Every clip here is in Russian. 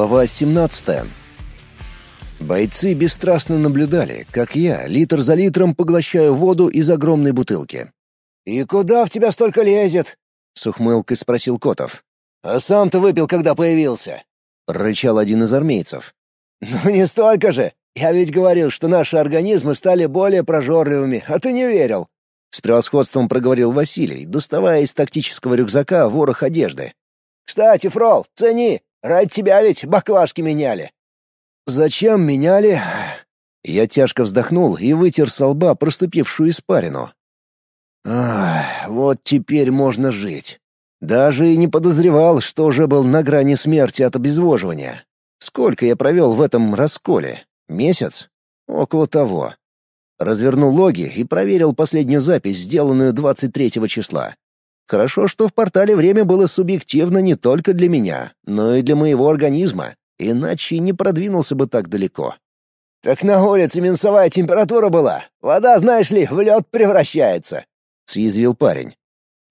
Глава 17. Бойцы бесстрастно наблюдали, как я литр за литром поглощаю воду из огромной бутылки. «И куда в тебя столько лезет?» — с ухмылкой спросил Котов. «А сам ты выпил, когда появился?» — прорычал один из армейцев. «Ну не столько же. Я ведь говорил, что наши организмы стали более прожорливыми, а ты не верил». С превосходством проговорил Василий, доставая из тактического рюкзака ворох одежды. «Кстати, Фрол, цени, Ради тебя ведь баклажки меняли». «Зачем меняли?» Я тяжко вздохнул и вытер со лба проступившую испарину. Ах, вот теперь можно жить. Даже и не подозревал, что уже был на грани смерти от обезвоживания. Сколько я провел в этом расколе? Месяц? Около того. Развернул логи и проверил последнюю запись, сделанную 23 числа. Хорошо, что в портале время было субъективно не только для меня, но и для моего организма, иначе не продвинулся бы так далеко. «Так на улице минусовая температура была. Вода, знаешь ли, в лед превращается», — съязвил парень.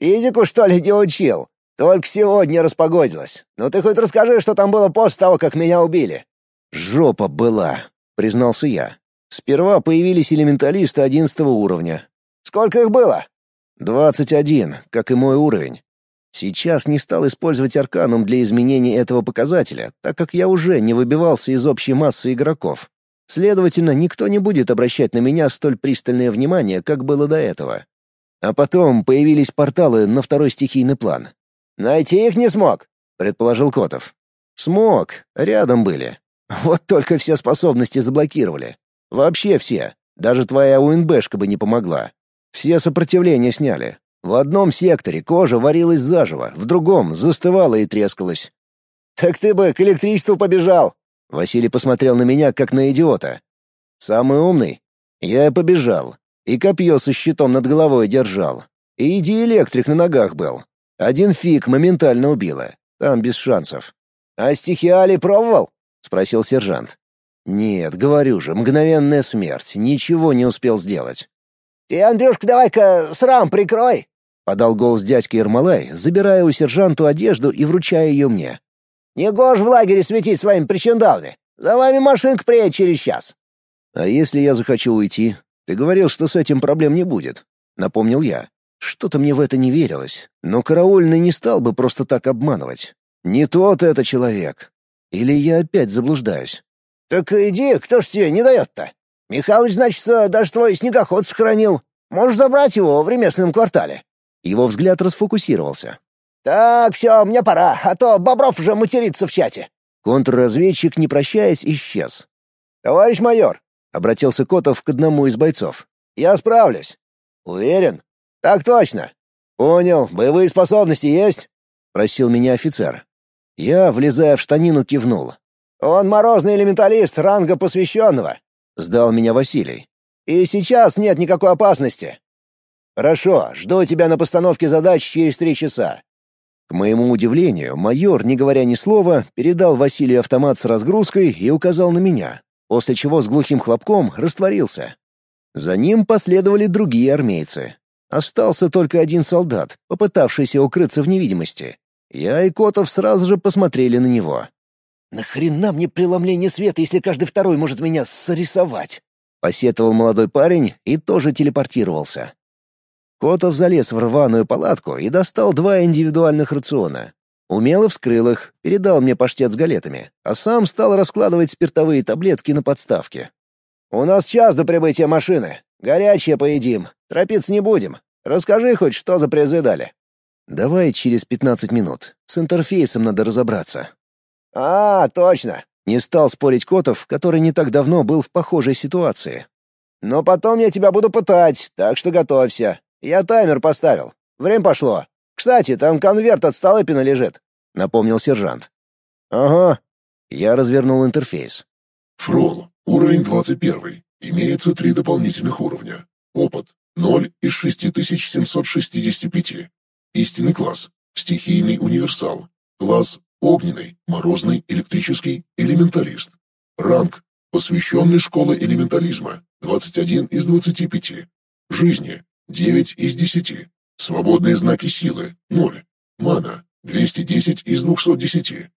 «Физику, что ли, не учил? Только сегодня распогодилось. Ну ты хоть расскажи, что там было после того, как меня убили». «Жопа была», — признался я. Сперва появились элементалисты одиннадцатого уровня. «Сколько их было?» Двадцать один, как и мой уровень. Сейчас не стал использовать арканум для изменения этого показателя, так как я уже не выбивался из общей массы игроков. Следовательно, никто не будет обращать на меня столь пристальное внимание, как было до этого. А потом появились порталы на второй стихийный план. «Найти их не смог», — предположил Котов. «Смог. Рядом были. Вот только все способности заблокировали. Вообще все. Даже твоя УНБшка бы не помогла. Все сопротивления сняли. В одном секторе кожа варилась заживо, в другом застывала и трескалась. «Так ты бы к электричеству побежал!» Василий посмотрел на меня, как на идиота. «Самый умный?» Я побежал. И копье со щитом над головой держал. И иди электрик на ногах был. Один фиг моментально убило. Там без шансов. «А стихиали пробовал?» — спросил сержант. «Нет, говорю же, мгновенная смерть. Ничего не успел сделать. «Ты, Андрюшка, давай-ка срам прикрой!» — подал голос дядька Ермолай, забирая у сержанту одежду и вручая ее мне. «Не гож в лагере светить своими причиндалами. За вами машинка приедет через час». «А если я захочу уйти? Ты говорил, что с этим проблем не будет», — напомнил я. Что-то мне в это не верилось, но караульный не стал бы просто так обманывать. Не тот это человек. Или я опять заблуждаюсь? «Так иди, кто ж тебе не дает-то?» Михалыч, значит, даже твой снегоход сохранил. Можешь забрать его в ремесленном квартале». Его взгляд расфокусировался. «Так, все, мне пора, а то Бобров уже матерится в чате». Контрразведчик, не прощаясь, исчез. «Товарищ майор», — обратился Котов к одному из бойцов. «Я справлюсь». «Уверен?» «Так точно». «Понял. Боевые способности есть?» — просил меня офицер. Я, влезая в штанину, кивнул. «Он морозный элементалист ранга посвященного. Сдал меня Василий. «И сейчас нет никакой опасности». «Хорошо, жду тебя на постановке задач через три часа». К моему удивлению, майор, не говоря ни слова, передал Василию автомат с разгрузкой и указал на меня, после чего с глухим хлопком растворился. За ним последовали другие армейцы. Остался только один солдат, попытавшийся укрыться в невидимости. Я и Котов сразу же посмотрели на него. «Нахрена мне преломление света, если каждый второй может меня срисовать?» — посетовал молодой парень и тоже телепортировался. Котов залез в рваную палатку и достал два индивидуальных рациона. Умело вскрыл их, передал мне паштет с галетами, а сам стал раскладывать спиртовые таблетки на подставке. «У нас час до прибытия машины. Горячее поедим. Торопиться не будем. Расскажи хоть, что за призы дали». «Давай через пятнадцать минут. С интерфейсом надо разобраться». «А, точно!» — не стал спорить Котов, который не так давно был в похожей ситуации. «Но потом я тебя буду пытать, так что готовься. Я таймер поставил. Время пошло. Кстати, там конверт от Столыпина лежит», — напомнил сержант. «Ага». Я развернул интерфейс. «Фрол, уровень 21. Имеется три дополнительных уровня. Опыт — 0 из 6765. Истинный класс. Стихийный универсал. Класс Огненный, морозный, электрический, элементалист. Ранг. Посвященный школы элементализма. 21 из 25. Жизни. 9 из 10. Свободные знаки силы. 0. Мана. 210 из 210.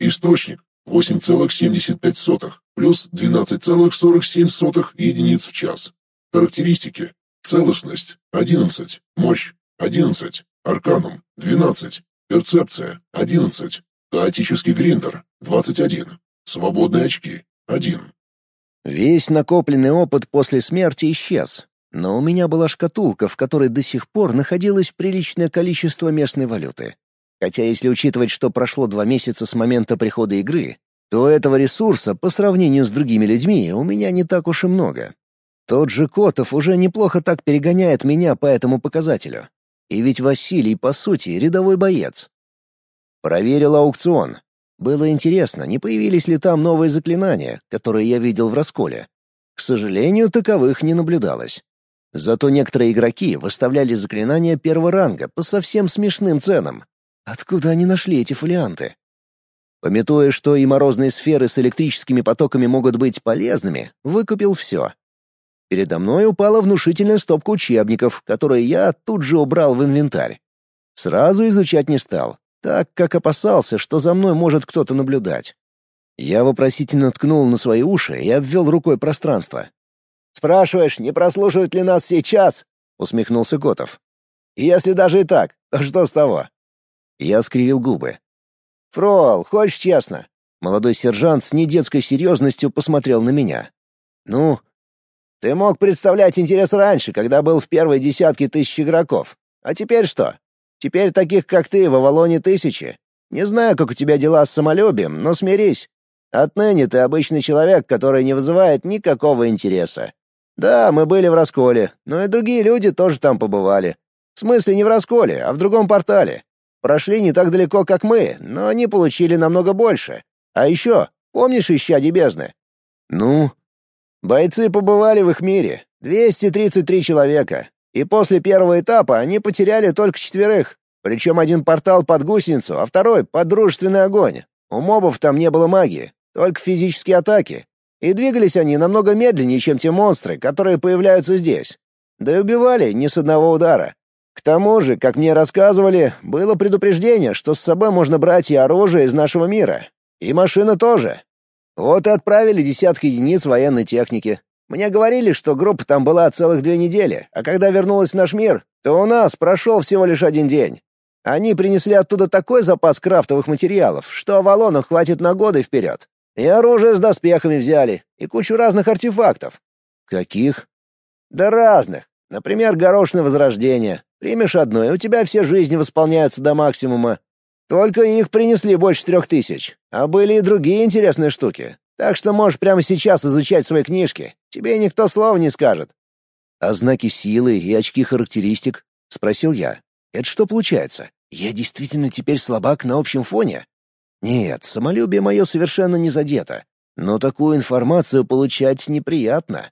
Источник. 8,75 плюс 12,47 единиц в час. Характеристики. Целостность – 11, мощь – 11, арканум – 12, перцепция – 11, хаотический гриндер – 21, свободные очки – 1. Весь накопленный опыт после смерти исчез, но у меня была шкатулка, в которой до сих пор находилось приличное количество местной валюты. Хотя если учитывать, что прошло два месяца с момента прихода игры, то этого ресурса по сравнению с другими людьми у меня не так уж и много. Тот же Котов уже неплохо так перегоняет меня по этому показателю. И ведь Василий, по сути, рядовой боец. Проверил аукцион. Было интересно, не появились ли там новые заклинания, которые я видел в расколе. К сожалению, таковых не наблюдалось. Зато некоторые игроки выставляли заклинания первого ранга по совсем смешным ценам. Откуда они нашли эти фолианты? Пометуя, что и морозные сферы с электрическими потоками могут быть полезными, выкупил все. Передо мной упала внушительная стопка учебников, которые я тут же убрал в инвентарь. Сразу изучать не стал, так как опасался, что за мной может кто-то наблюдать. Я вопросительно ткнул на свои уши и обвел рукой пространство. «Спрашиваешь, не прослушают ли нас сейчас?» — усмехнулся Котов. «Если даже и так, то что с того?» Я скривил губы. «Фрол, хочешь честно?» Молодой сержант с недетской серьезностью посмотрел на меня. «Ну?» «Ты мог представлять интерес раньше, когда был в первой десятке тысяч игроков. А теперь что? Теперь таких, как ты, в Авалоне тысячи. Не знаю, как у тебя дела с самолюбием, но смирись. Отныне ты обычный человек, который не вызывает никакого интереса. Да, мы были в расколе, но и другие люди тоже там побывали. В смысле не в расколе, а в другом портале. Прошли не так далеко, как мы, но они получили намного больше. А еще, помнишь исчадие бездны? Ну? Бойцы побывали в их мире. 233 человека. И после первого этапа они потеряли только четверых. Причем один портал под гусеницу, а второй — под дружественный огонь. У мобов там не было магии, только физические атаки. И двигались они намного медленнее, чем те монстры, которые появляются здесь. Да и убивали не с одного удара. К тому же, как мне рассказывали, было предупреждение, что с собой можно брать и оружие из нашего мира. И машина тоже. Вот и отправили десятки единиц военной техники. Мне говорили, что группа там была целых две недели, а когда вернулась в наш мир, то у нас прошел всего лишь один день. Они принесли оттуда такой запас крафтовых материалов, что Авалону хватит на годы вперед. И оружие с доспехами взяли, и кучу разных артефактов. Каких? Да разных. Например, горошное возрождение. Примешь одно, и у тебя все жизни восполняются до максимума. Только их принесли больше трех тысяч. А были и другие интересные штуки. Так что можешь прямо сейчас изучать свои книжки. Тебе никто слова не скажет». «А знаки силы и очки характеристик?» — спросил я. «Это что получается? Я действительно теперь слабак на общем фоне?» «Нет, самолюбие мое совершенно не задето. Но такую информацию получать неприятно».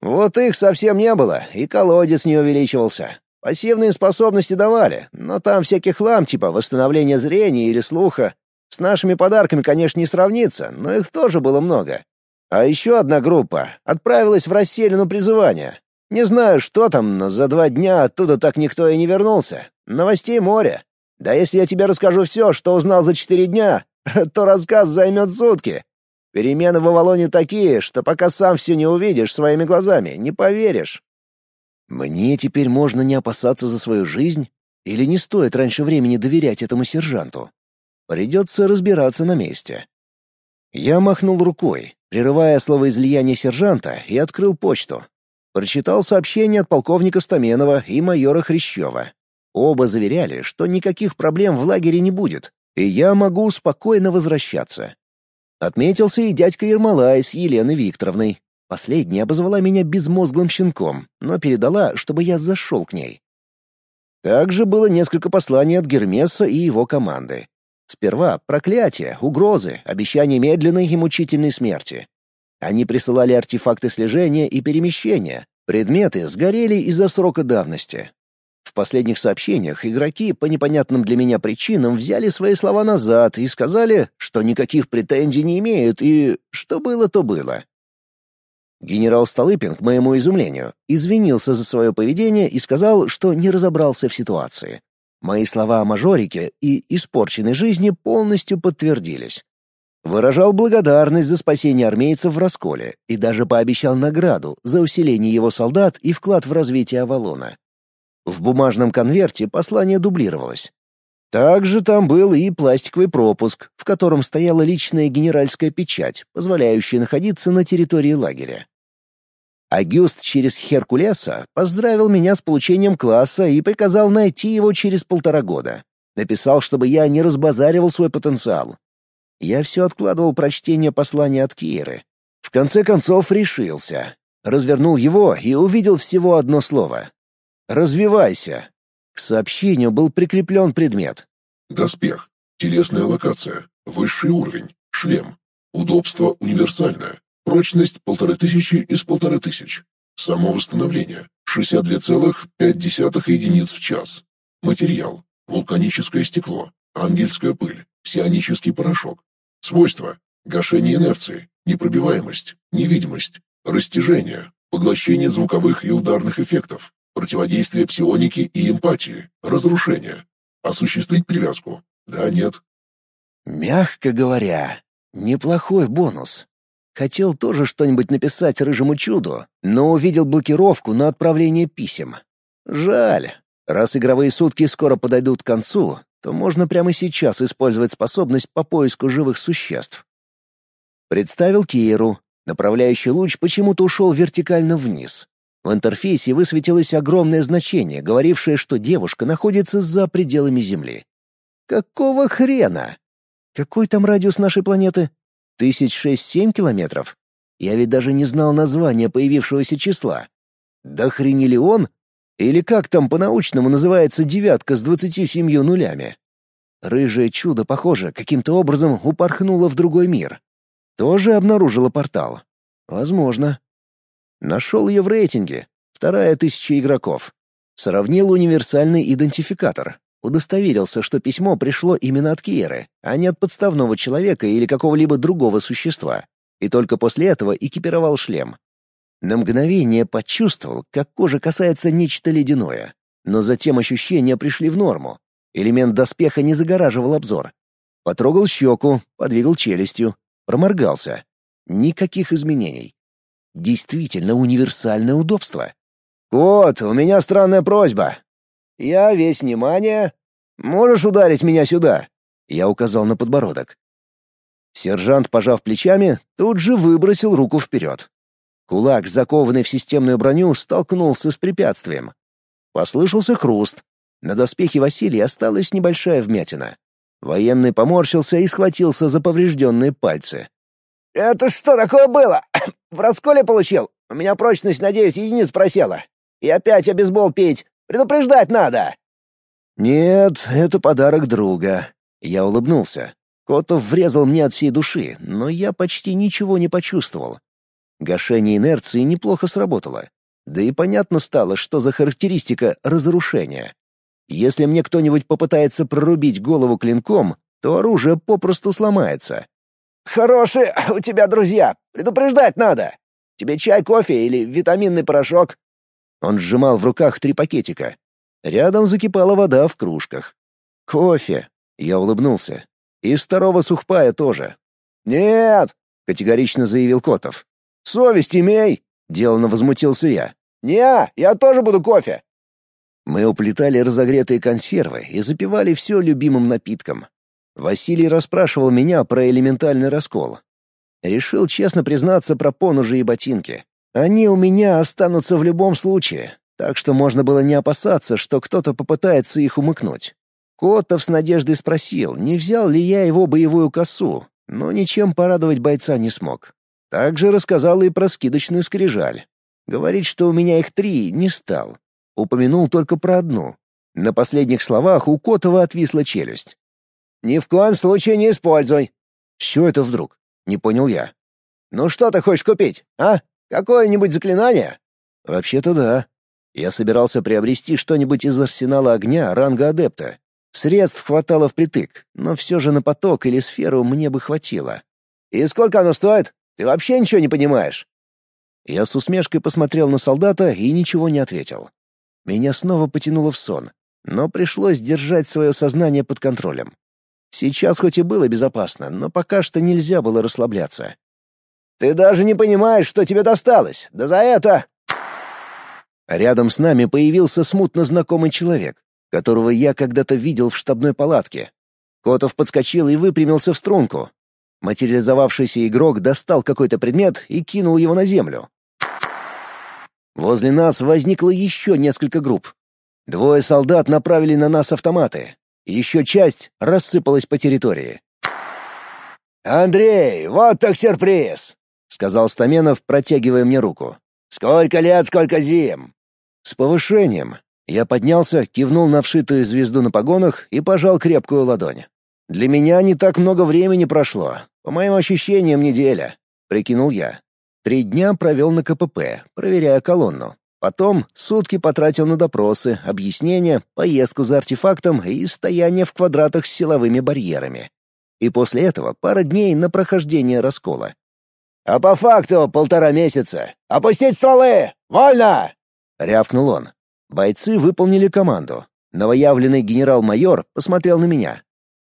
«Вот их совсем не было, и колодец не увеличивался. Пассивные способности давали, но там всякий хлам типа восстановления зрения или слуха. С нашими подарками, конечно, не сравнится, но их тоже было много. А еще одна группа отправилась в расселину призывания. Не знаю, что там, но за два дня оттуда так никто и не вернулся. Новостей море. Да если я тебе расскажу все, что узнал за четыре дня, то рассказ займет сутки. Перемены в Авалоне такие, что пока сам все не увидишь своими глазами, не поверишь. Мне теперь можно не опасаться за свою жизнь? Или не стоит раньше времени доверять этому сержанту? Придется разбираться на месте. Я махнул рукой, прерывая словоизлияние сержанта, и открыл почту. Прочитал сообщение от полковника Стаменова и майора Хрящева. Оба заверяли, что никаких проблем в лагере не будет, и я могу спокойно возвращаться. Отметился и дядька Ермолай с Еленой Викторовной. Последняя обозвала меня безмозглым щенком, но передала, чтобы я зашел к ней. Также было несколько посланий от Гермеса и его команды. Сперва проклятия, угрозы, обещания медленной и мучительной смерти. Они присылали артефакты слежения и перемещения. Предметы сгорели из-за срока давности. В последних сообщениях игроки по непонятным для меня причинам взяли свои слова назад и сказали, что никаких претензий не имеют и что было, то было. Генерал Столыпин, к моему изумлению, извинился за свое поведение и сказал, что не разобрался в ситуации. Мои слова о мажорике и испорченной жизни полностью подтвердились. Выражал благодарность за спасение армейцев в расколе и даже пообещал награду за усиление его солдат и вклад в развитие Авалона. В бумажном конверте послание дублировалось. Также там был и пластиковый пропуск, в котором стояла личная генеральская печать, позволяющая находиться на территории лагеря. Агюст через Херкулеса поздравил меня с получением класса и приказал найти его через полтора года. Написал, чтобы я не разбазаривал свой потенциал, я все откладывал прочтение послания от Киры. В конце концов решился. Развернул его и увидел всего одно слово. «Развивайся». К сообщению был прикреплен предмет. Доспех. Телесная локация. Высший уровень. Шлем. Удобство универсальное. Прочность полторы тысячи из полторы тысяч. Самовосстановление. 62,5 единиц в час. Материал. Вулканическое стекло. Ангельская пыль. Псионический порошок. Свойства. Гашение инерции, непробиваемость, невидимость, растяжение, поглощение звуковых и ударных эффектов, противодействие псионики и эмпатии, разрушение. Осуществить привязку. Да, нет. Мягко говоря, неплохой бонус. Хотел тоже что-нибудь написать рыжему чуду, но увидел блокировку на отправление писем. Жаль. Раз игровые сутки скоро подойдут к концу, то можно прямо сейчас использовать способность по поиску живых существ. Представил Киеру. Направляющий луч почему-то ушел вертикально вниз. В интерфейсе высветилось огромное значение, говорившее, что девушка находится за пределами Земли. Какого хрена? Какой там радиус нашей планеты? Тысяч шесть-семь километров? Я ведь даже не знал названия появившегося числа. Да хренели он? Или как там по-научному называется девятка с двадцатью семью нулями? Рыжее чудо, похоже, каким-то образом упорхнуло в другой мир. Тоже обнаружило портал. Возможно. Нашел ее в рейтинге. Вторая тысяча игроков. Сравнил универсальный идентификатор. Удостоверился, что письмо пришло именно от Киеры, а не от подставного человека или какого-либо другого существа. И только после этого экипировал шлем. На мгновение почувствовал, как кожа касается нечто ледяное. Но затем ощущения пришли в норму. Элемент доспеха не загораживал обзор. Потрогал щеку, подвигал челюстью, проморгался. Никаких изменений. Действительно универсальное удобство. «Кот, у меня странная просьба. Я весь внимание. Можешь ударить меня сюда?» Я указал на подбородок. Сержант, пожав плечами, тут же выбросил руку вперед. Кулак, закованный в системную броню, столкнулся с препятствием. Послышался хруст. На доспехе Василия осталась небольшая вмятина. Военный поморщился и схватился за поврежденные пальцы. «Это что такое было? В расколе получил? У меня прочность на девять единиц просела. И опять обезбол пить. Предупреждать надо!» «Нет, это подарок друга». Я улыбнулся. Котов врезал мне от всей души, но я почти ничего не почувствовал. Гашение инерции неплохо сработало. Да и понятно стало, что за характеристика разрушения. Если мне кто-нибудь попытается прорубить голову клинком, то оружие попросту сломается. «Хорошие у тебя друзья! Предупреждать надо! Тебе чай, кофе или витаминный порошок?» Он сжимал в руках три пакетика. Рядом закипала вода в кружках. «Кофе!» — я улыбнулся. «И второго сухпая тоже». «Нет!» — категорично заявил Котов. Совесть имей!» — деланно возмутился я. «Не, я тоже буду кофе!» Мы уплетали разогретые консервы и запивали все любимым напитком. Василий расспрашивал меня про элементальный раскол. Решил честно признаться про поножи и ботинки. Они у меня останутся в любом случае, так что можно было не опасаться, что кто-то попытается их умыкнуть. Котов с надеждой спросил, не взял ли я его боевую косу, но ничем порадовать бойца не смог. Также рассказал и про скидочную скрижаль. Говорить, что у меня их три, не стал. Упомянул только про одну. На последних словах у Котова отвисла челюсть. «Ни в коем случае не используй!» «Что это вдруг?» — не понял я. «Ну что ты хочешь купить, а? Какое-нибудь заклинание?» «Вообще-то да. Я собирался приобрести что-нибудь из арсенала огня ранга адепта. Средств хватало впритык, но все же на поток или сферу мне бы хватило. «И сколько оно стоит?» Ты вообще ничего не понимаешь?» Я с усмешкой посмотрел на солдата и ничего не ответил. Меня снова потянуло в сон, но пришлось держать свое сознание под контролем. Сейчас хоть и было безопасно, но пока что нельзя было расслабляться. «Ты даже не понимаешь, что тебе досталось. Да за это...» Рядом с нами появился смутно знакомый человек, которого я когда-то видел в штабной палатке. Котов подскочил и выпрямился в струнку. Материализовавшийся игрок достал какой-то предмет и кинул его на землю. Возле нас возникло еще несколько групп. Двое солдат направили на нас автоматы. Еще часть рассыпалась по территории. «Андрей, вот так сюрприз!» — сказал Стаменов, протягивая мне руку. «Сколько лет, сколько зим!» С повышением. Я поднялся, кивнул на вшитую звезду на погонах и пожал крепкую ладонь. Для меня не так много времени прошло. По моим ощущениям, неделя. Прикинул я. Три дня провел на КПП, проверяя колонну. Потом сутки потратил на допросы, объяснения, поездку за артефактом и стояние в квадратах с силовыми барьерами. И после этого пара дней на прохождение раскола. «А по факту полтора месяца. Опустить стволы! Вольно!» — рявкнул он. Бойцы выполнили команду. Новоявленный генерал-майор посмотрел на меня.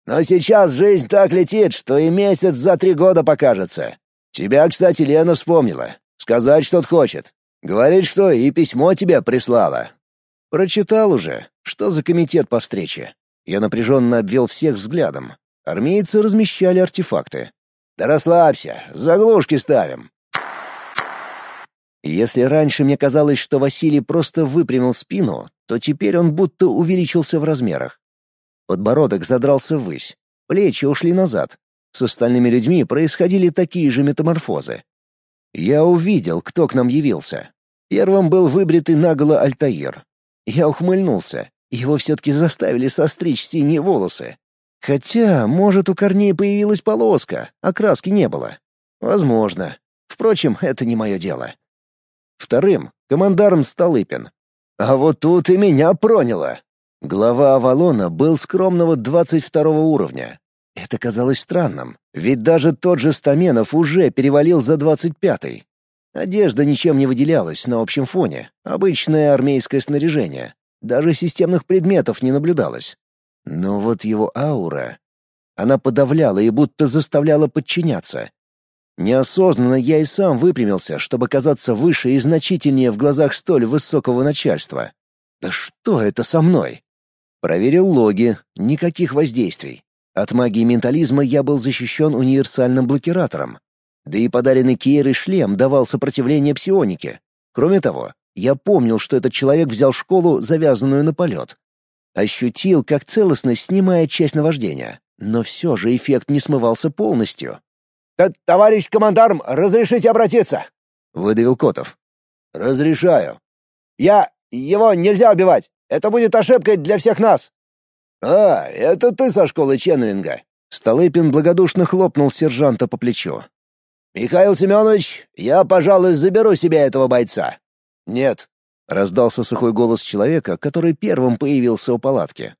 «Но сейчас жизнь так летит, что и месяц за три года покажется. Тебя, кстати, Лена вспомнила. Сказать что-то хочет. Говорит, что и письмо тебе прислала». «Прочитал уже. Что за комитет по встрече?» Я напряженно обвел всех взглядом. Армейцы размещали артефакты. «Да расслабься, заглушки ставим». Если раньше мне казалось, что Василий просто выпрямил спину, то теперь он будто увеличился в размерах. Подбородок задрался ввысь, плечи ушли назад, с остальными людьми происходили такие же метаморфозы. Я увидел, кто к нам явился. Первым был выбритый наголо Альтаир. Я ухмыльнулся. Его все-таки заставили состричь синие волосы. Хотя, может, у корней появилась полоска, а краски не было. Возможно. Впрочем, это не мое дело. Вторым — командарм Столыпин. А вот тут и меня проняло. Глава Авалона был скромного 22 уровня, это казалось странным, ведь даже тот же Стаменов уже перевалил за двадцать пятый. Одежда ничем не выделялась на общем фоне, обычное армейское снаряжение. Даже системных предметов не наблюдалось. Но вот его аура... Она подавляла и будто заставляла подчиняться. Неосознанно я и сам выпрямился, чтобы казаться выше и значительнее в глазах столь высокого начальства. Да что это со мной? Проверил логи, никаких воздействий. От магии ментализма я был защищен универсальным блокиратором. Да и подаренный Киерой шлем давал сопротивление псионике. Кроме того, я помнил, что этот человек взял школу, завязанную на полет. Ощутил, как целостность снимает часть наваждения, но все же эффект не смывался полностью. «Товарищ командарм, разрешите обратиться?» — выдавил Котов. «Разрешаю». «Я... его нельзя убивать. Это будет ошибкой для всех нас». «А, это ты со школы Ченнелинга?» Столыпин благодушно хлопнул сержанта по плечу. «Михаил Семенович, я, пожалуй, заберу себе этого бойца». «Нет», — раздался сухой голос человека, который первым появился у палатки.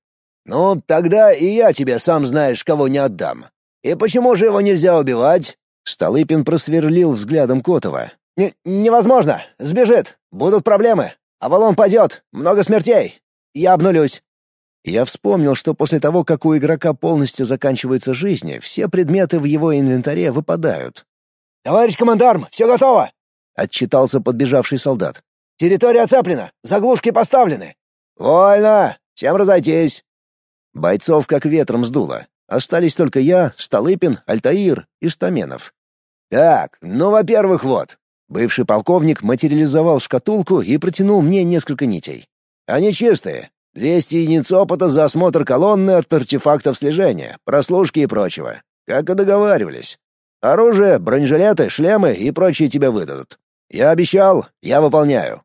«Ну, тогда и я тебе сам знаешь, кого не отдам. И почему же его нельзя убивать?» Столыпин просверлил взглядом Котова. Н «Невозможно. Сбежит. Будут проблемы. Авалон падет. Много смертей. Я обнулюсь. Я вспомнил, что после того, как у игрока полностью заканчивается жизнь, все предметы в его инвентаре выпадают. «Товарищ командарм, все готово!» — отчитался подбежавший солдат. «Территория оцеплена, заглушки поставлены». «Вольно! Всем разойтись!» Бойцов как ветром сдуло. Остались только я, Столыпин, Альтаир и Стаменов. «Так, ну, во-первых, вот». Бывший полковник материализовал шкатулку и протянул мне несколько нитей. «Они чистые, Двести единиц опыта за осмотр колонны от артефактов слежения, прослушки и прочего. Как и договаривались. Оружие, бронежилеты, шлемы и прочие тебе выдадут. Я обещал, я выполняю.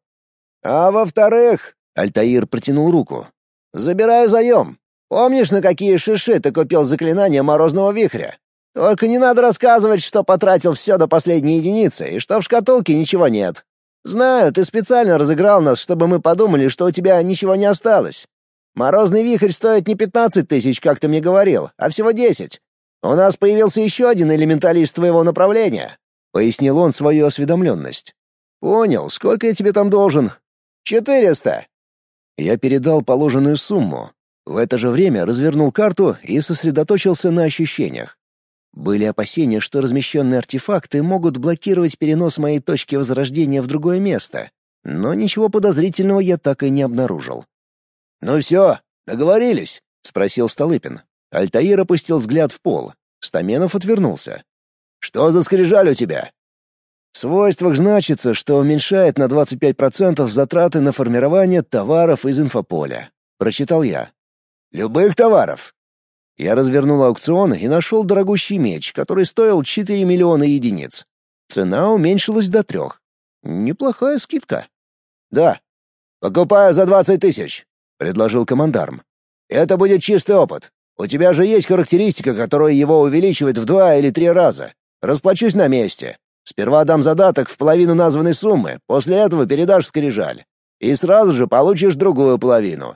А во-вторых, Альтаир протянул руку. Забираю заем. Помнишь, на какие шиши ты купил заклинание морозного вихря? Только не надо рассказывать, что потратил все до последней единицы и что в шкатулке ничего нет. Знаю, ты специально разыграл нас, чтобы мы подумали, что у тебя ничего не осталось. Морозный вихрь стоит не пятнадцать тысяч, как ты мне говорил, а всего десять. У нас появился еще один элементалист твоего направления», — пояснил он свою осведомленность. «Понял, сколько я тебе там должен?» «Четыреста». Я передал положенную сумму. В это же время развернул карту и сосредоточился на ощущениях. Были опасения, что размещенные артефакты могут блокировать перенос моей точки возрождения в другое место, но ничего подозрительного я так и не обнаружил. «Ну все, договорились?» — спросил Столыпин. Альтаир опустил взгляд в пол. Стаменов отвернулся. «Что за скрижаль у тебя?» В свойствах значится, что уменьшает на 25% затраты на формирование товаров из инфополя. Прочитал я. «Любых товаров?» Я развернул аукцион и нашел дорогущий меч, который стоил 4 миллиона единиц. Цена уменьшилась до трех. Неплохая скидка. «Да. Покупаю за 20 тысяч», — предложил командарм. «Это будет чистый опыт. У тебя же есть характеристика, которая его увеличивает в два или три раза. Расплачусь на месте. Сперва дам задаток в половину названной суммы, после этого передашь скрижаль. И сразу же получишь другую половину.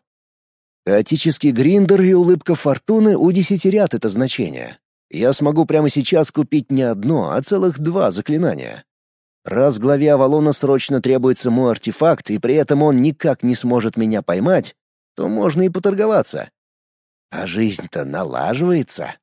Хаотический гриндер и улыбка фортуны удесятерят это значение. Я смогу прямо сейчас купить не одно, а целых два заклинания. Раз главе Авалона срочно требуется мой артефакт, и при этом он никак не сможет меня поймать, то можно и поторговаться. А жизнь-то налаживается.